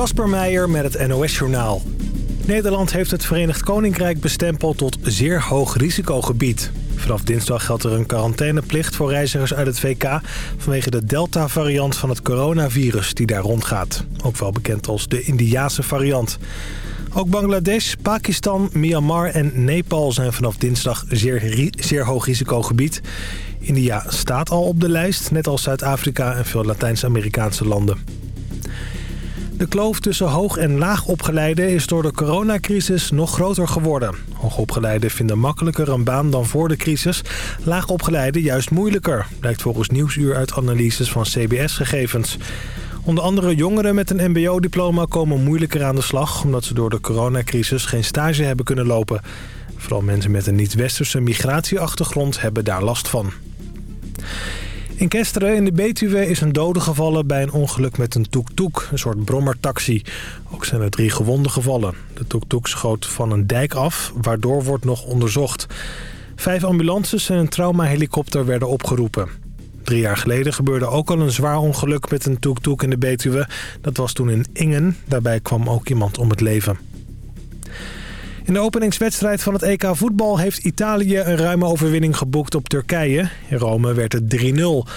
Kasper Meijer met het NOS-journaal. Nederland heeft het Verenigd Koninkrijk bestempeld tot zeer hoog risicogebied. Vanaf dinsdag geldt er een quarantaineplicht voor reizigers uit het VK... vanwege de Delta-variant van het coronavirus die daar rondgaat. Ook wel bekend als de Indiase variant. Ook Bangladesh, Pakistan, Myanmar en Nepal zijn vanaf dinsdag zeer, zeer hoog risicogebied. India staat al op de lijst, net als Zuid-Afrika en veel Latijns-Amerikaanse landen. De kloof tussen hoog- en laagopgeleiden is door de coronacrisis nog groter geworden. Hoogopgeleiden vinden makkelijker een baan dan voor de crisis. Laagopgeleiden juist moeilijker, blijkt volgens Nieuwsuur uit analyses van CBS-gegevens. Onder andere jongeren met een mbo-diploma komen moeilijker aan de slag... omdat ze door de coronacrisis geen stage hebben kunnen lopen. Vooral mensen met een niet-westerse migratieachtergrond hebben daar last van. In Kesteren in de Betuwe is een dode gevallen bij een ongeluk met een tuk-tuk, een soort brommertaxi. Ook zijn er drie gewonden gevallen. De tuk-tuk schoot van een dijk af, waardoor wordt nog onderzocht. Vijf ambulances en een traumahelikopter werden opgeroepen. Drie jaar geleden gebeurde ook al een zwaar ongeluk met een tuk-tuk in de Betuwe. Dat was toen in Ingen. Daarbij kwam ook iemand om het leven. In de openingswedstrijd van het EK voetbal heeft Italië een ruime overwinning geboekt op Turkije. In Rome werd het 3-0.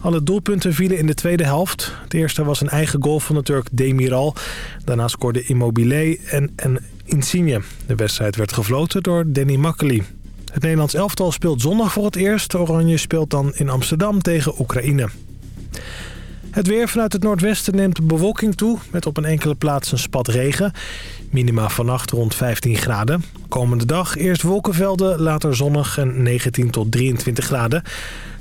Alle doelpunten vielen in de tweede helft. Het eerste was een eigen goal van de Turk Demiral. Daarna scoorde Immobile en, en Insigne. De wedstrijd werd gefloten door Danny Makkely. Het Nederlands elftal speelt zondag voor het eerst. Oranje speelt dan in Amsterdam tegen Oekraïne. Het weer vanuit het noordwesten neemt bewolking toe... met op een enkele plaats een spat regen. Minima vannacht rond 15 graden. Komende dag eerst wolkenvelden, later zonnig en 19 tot 23 graden.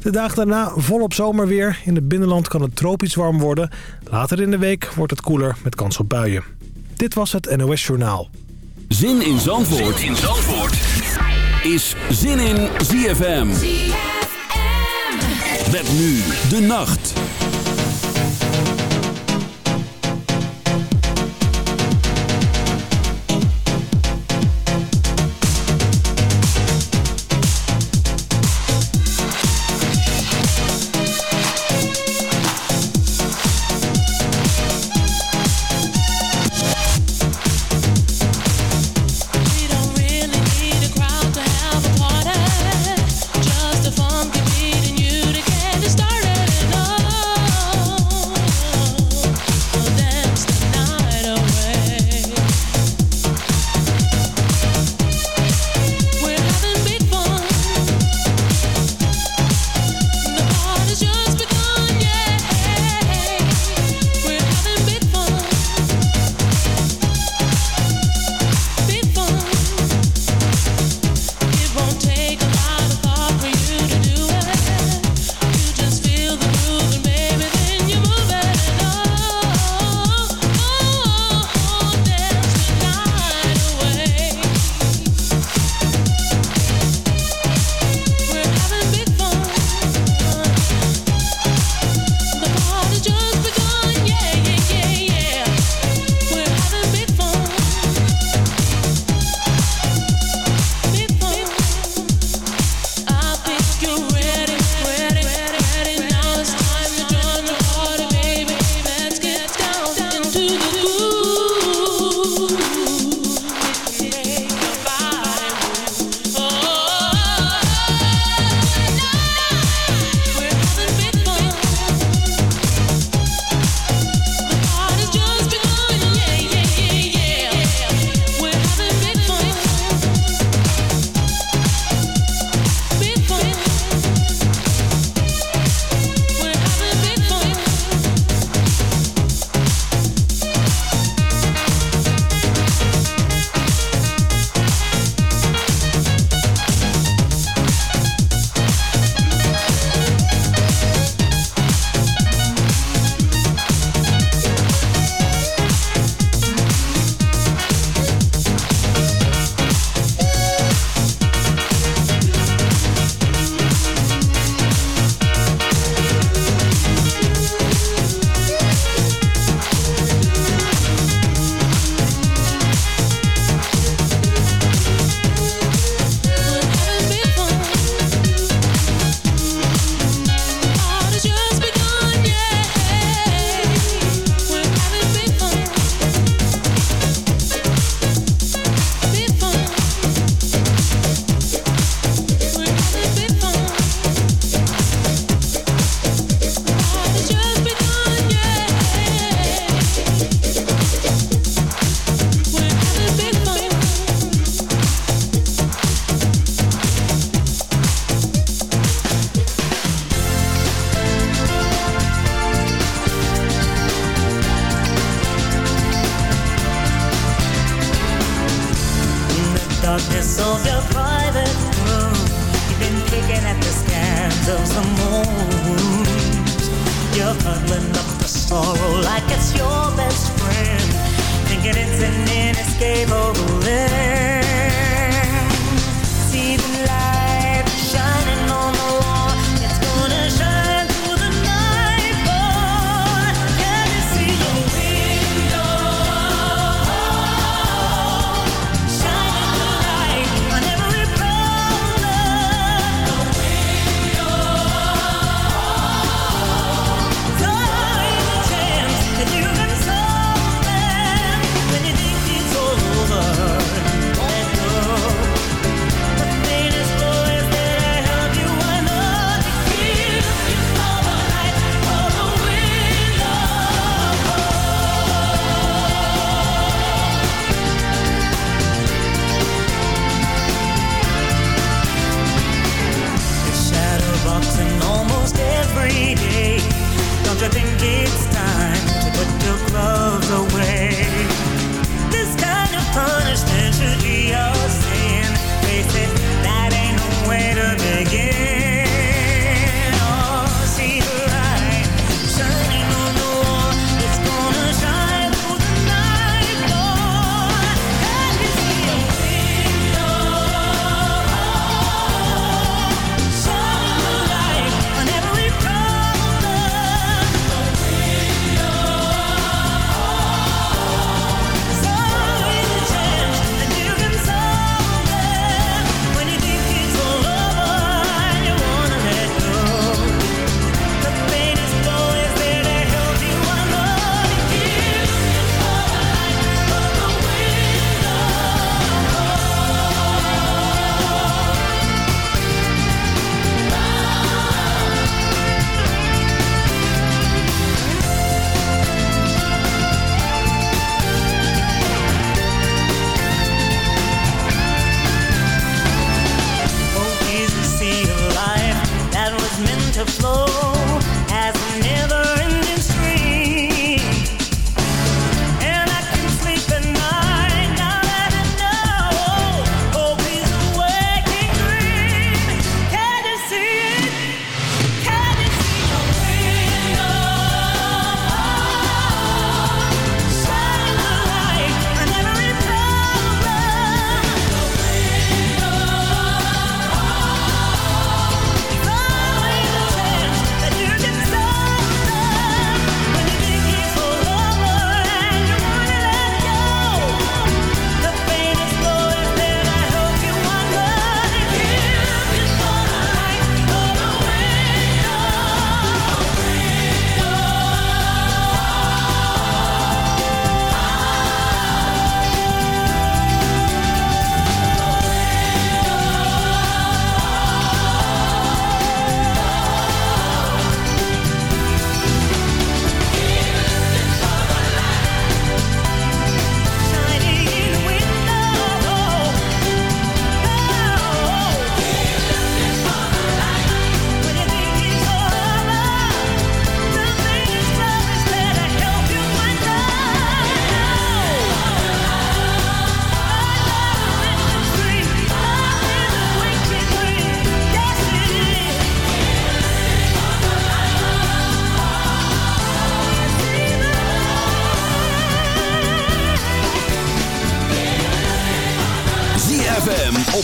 De dagen daarna volop zomerweer. In het binnenland kan het tropisch warm worden. Later in de week wordt het koeler met kans op buien. Dit was het NOS Journaal. Zin in Zandvoort, zin in Zandvoort. is Zin in ZFM. ZFM. Met nu de nacht. Of some wounds. You're cuddling up the sorrow like it's your best friend. Thinking it's an inescapable end.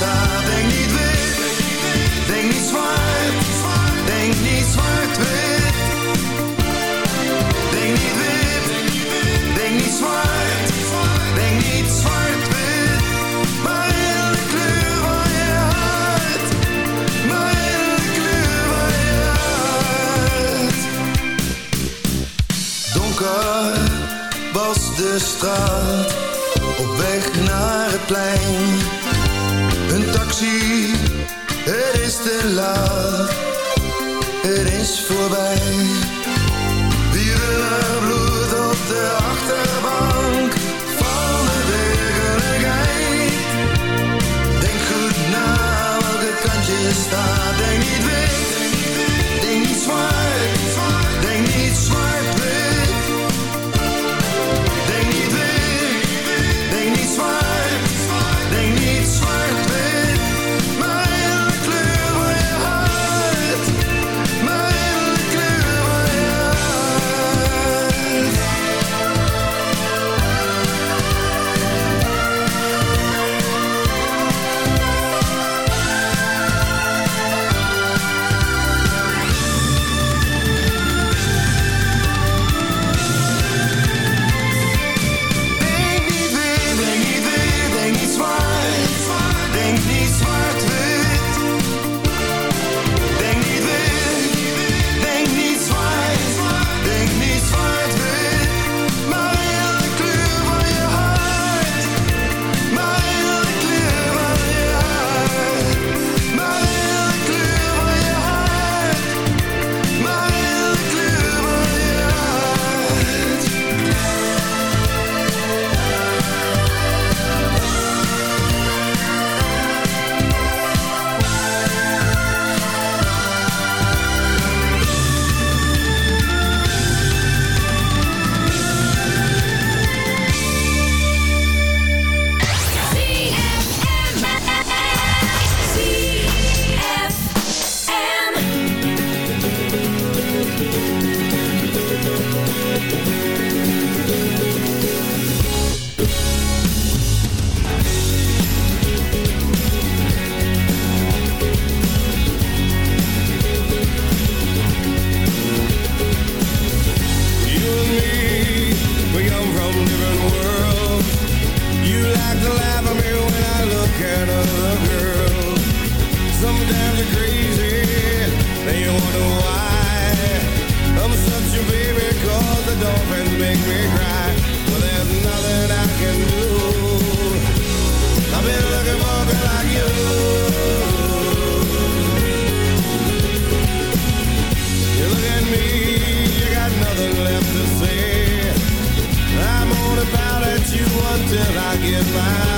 Denk niet wit, denk niet zwart. Denk niet zwart-wit. Denk niet wit, denk niet zwart. Denk niet zwart-wit. Maar in kleur van je hart. Maar in kleur van je hart. Donker was de straat. Op weg naar het plein. Het is te laat. Het is voorbij. Wielen bloed op de achterbank van de werkelijkheid. Denk goed na welke kant je staat. get by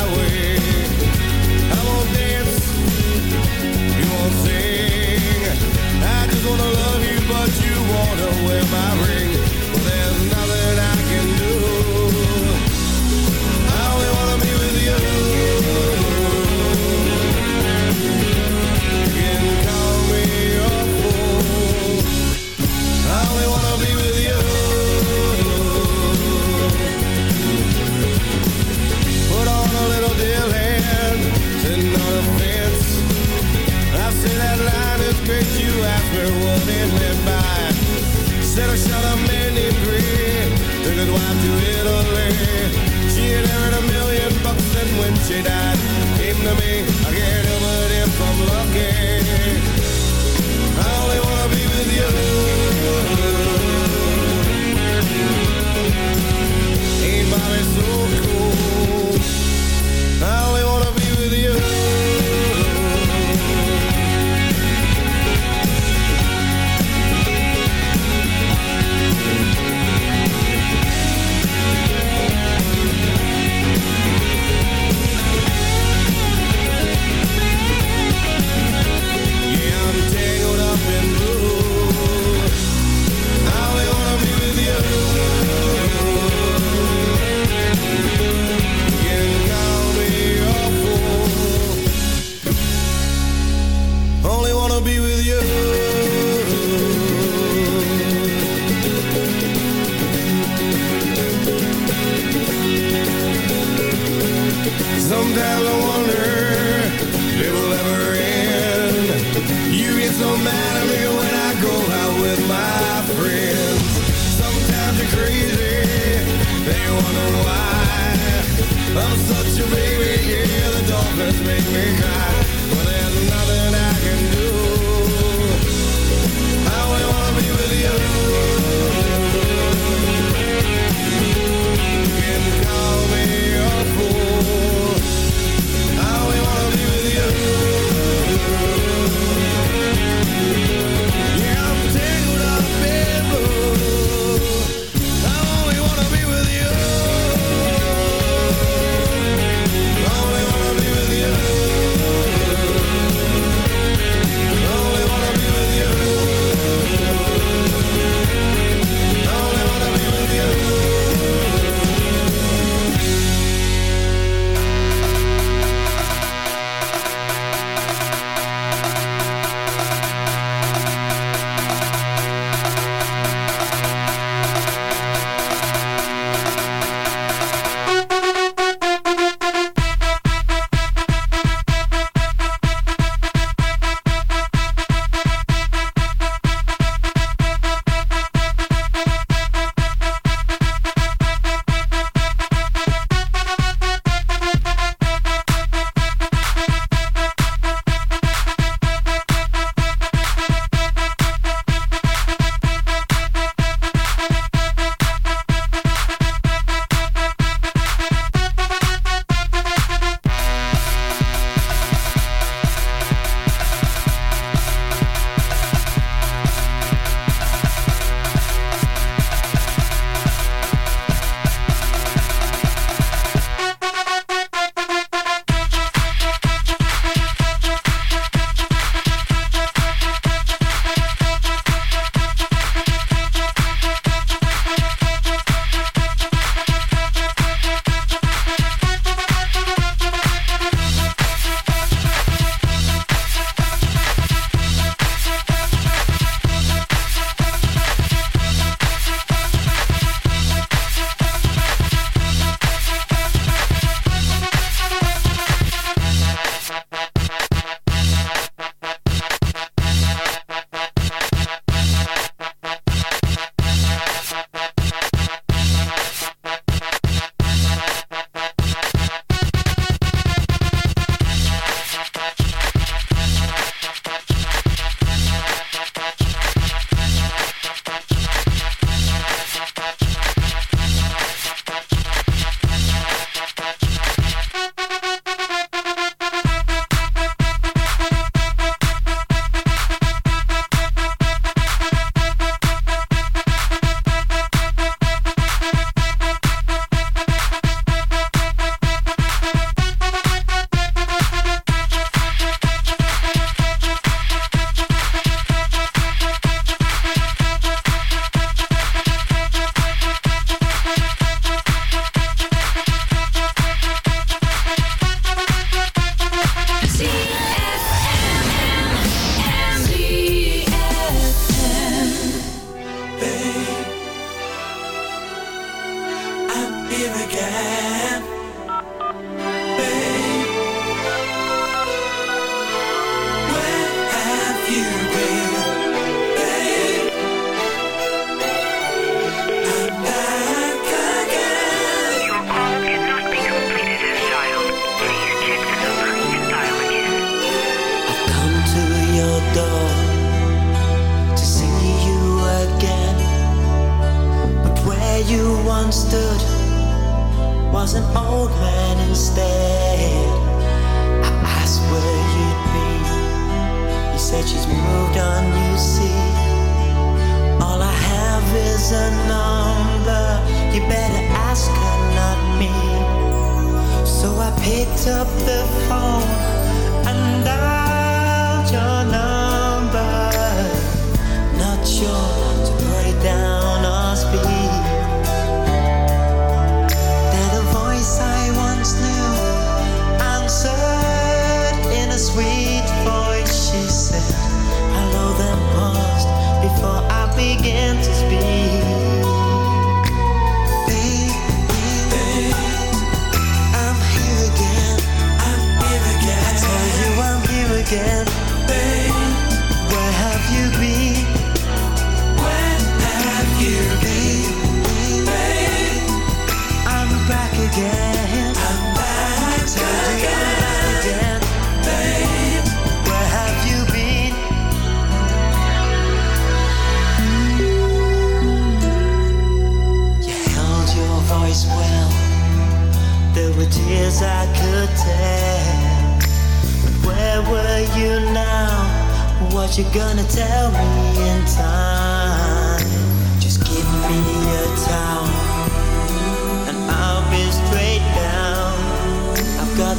with my friends. Sometimes you're crazy, they wonder why. I'm such a baby, yeah, the dolphins make me cry.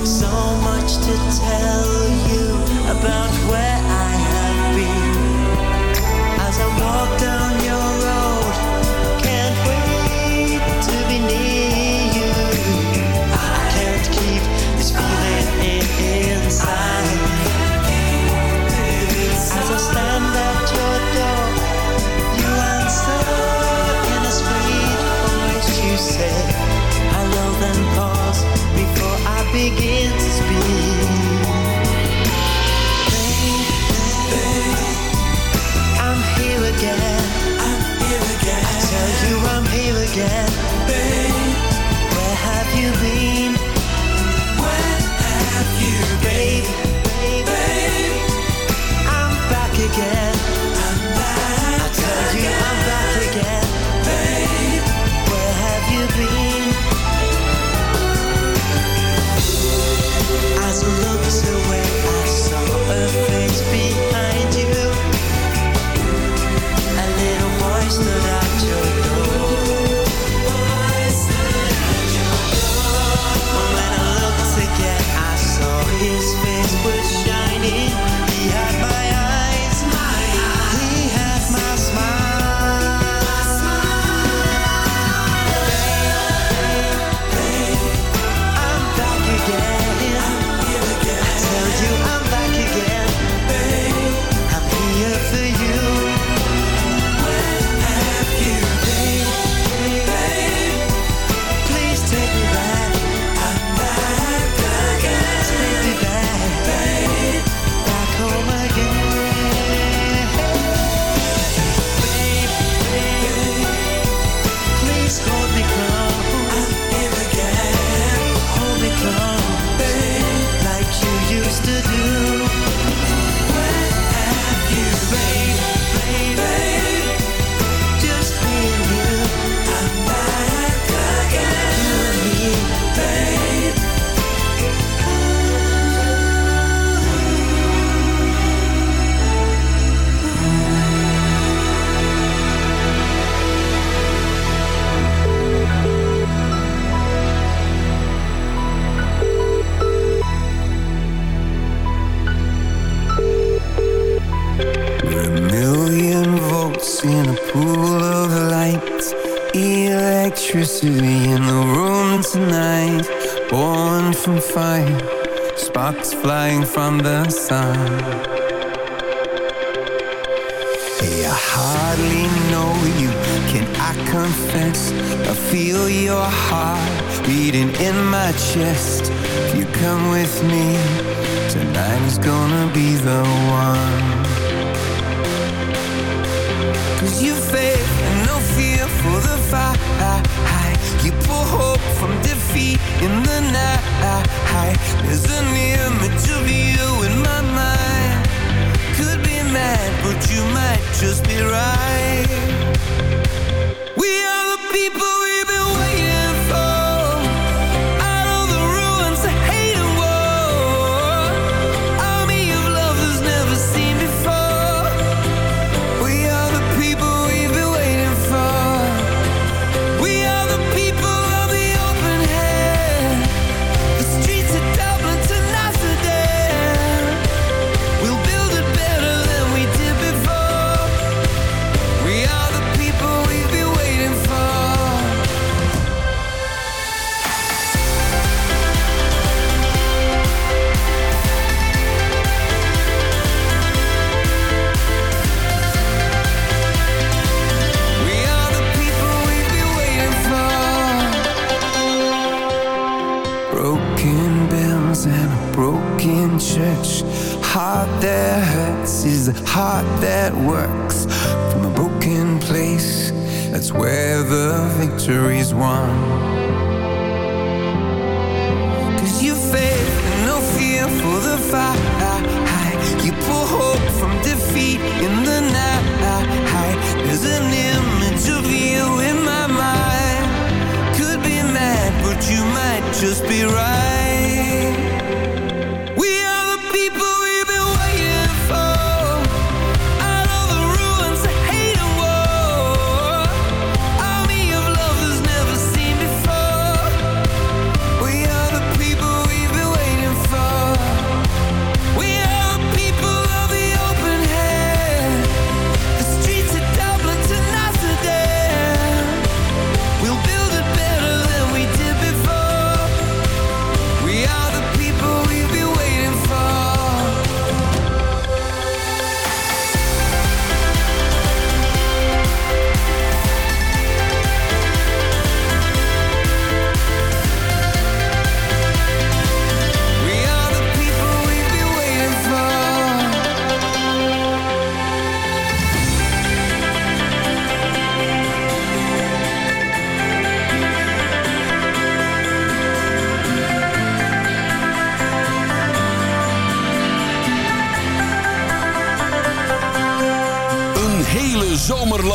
So much to tell you about where I have been as I walk down. again.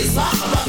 desire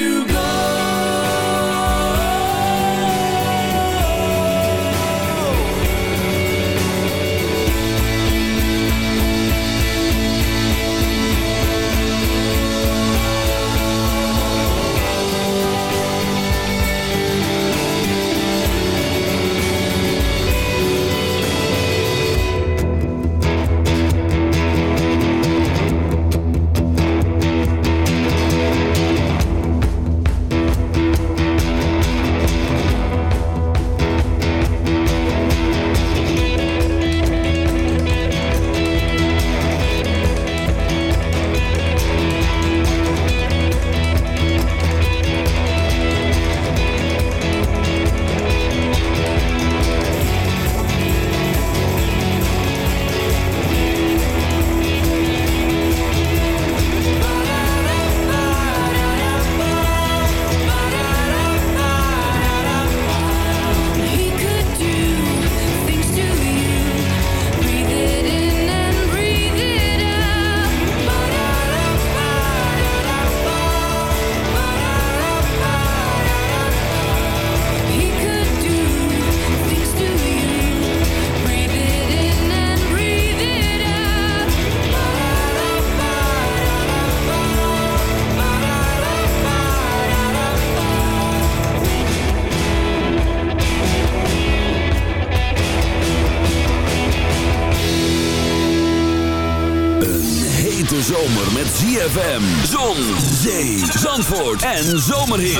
you en zomerhit.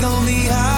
Only be high.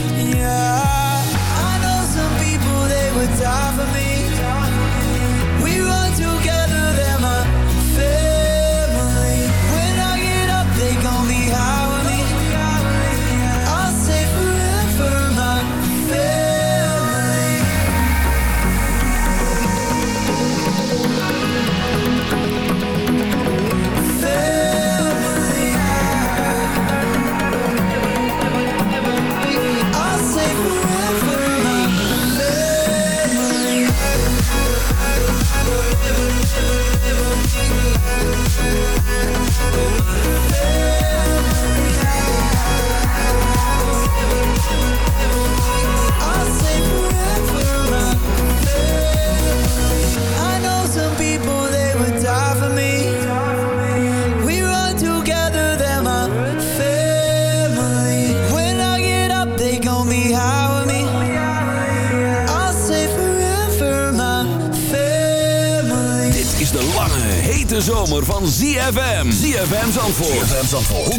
die for me.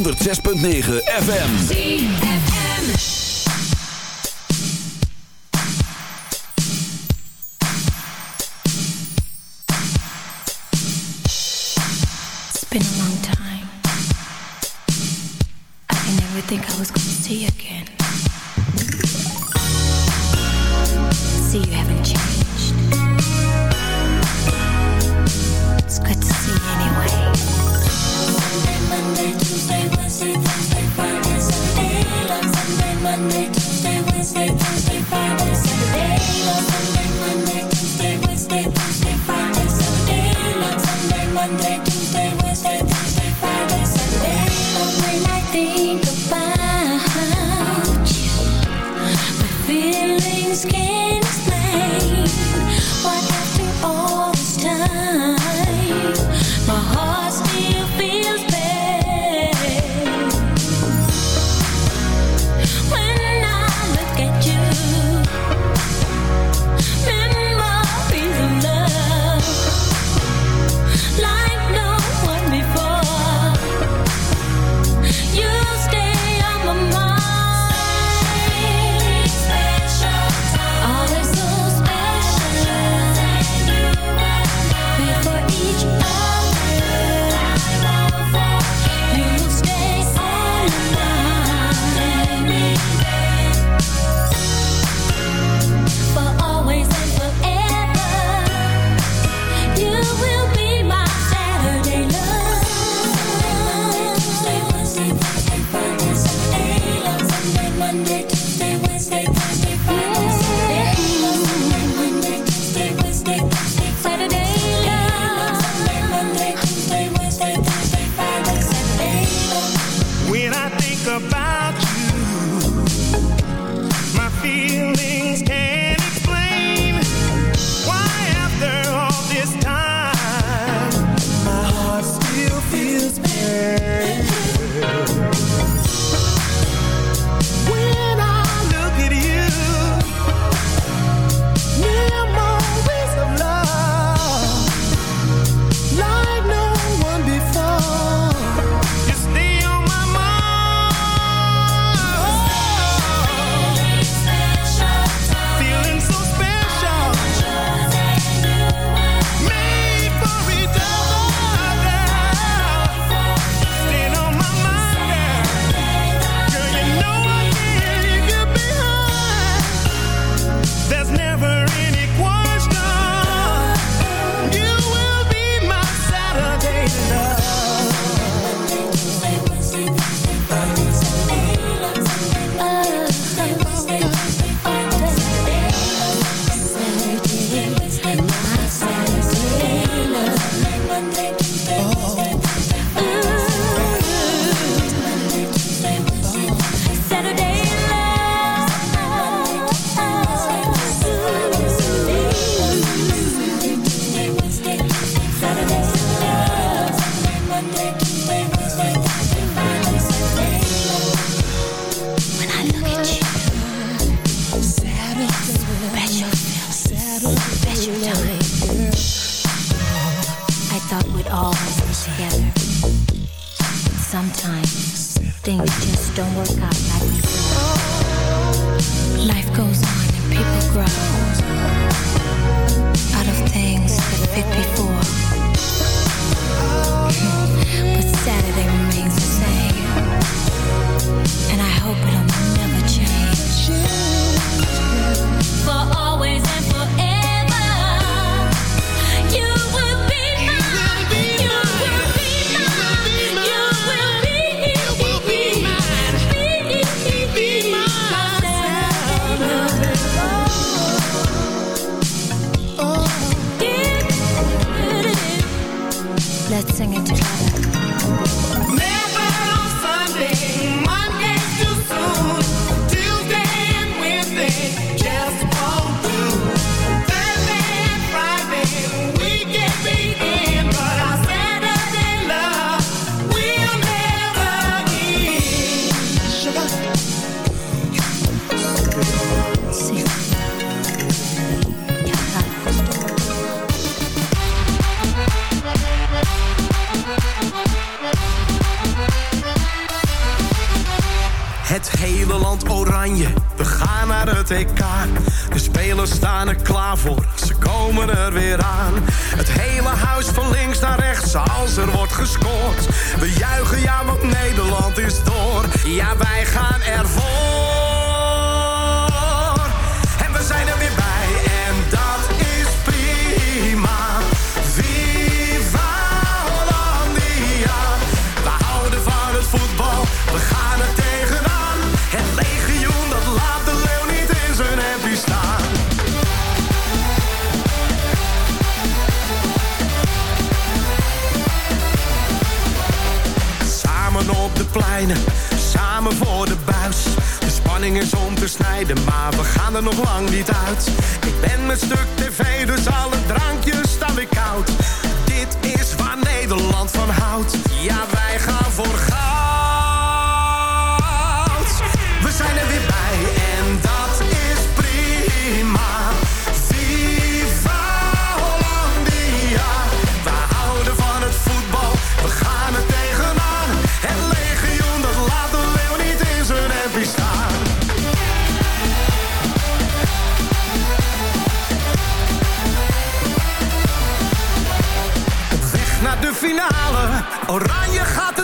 106.9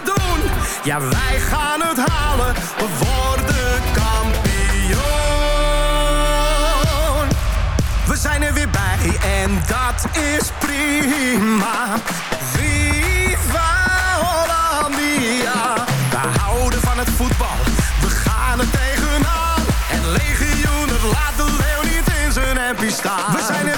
doen. Ja, wij gaan het halen. We worden kampioen. We zijn er weer bij en dat is prima. Viva Hollandia. We houden van het voetbal. We gaan het tegenaan. En het laat de leeuw niet in zijn hempje staan. We zijn er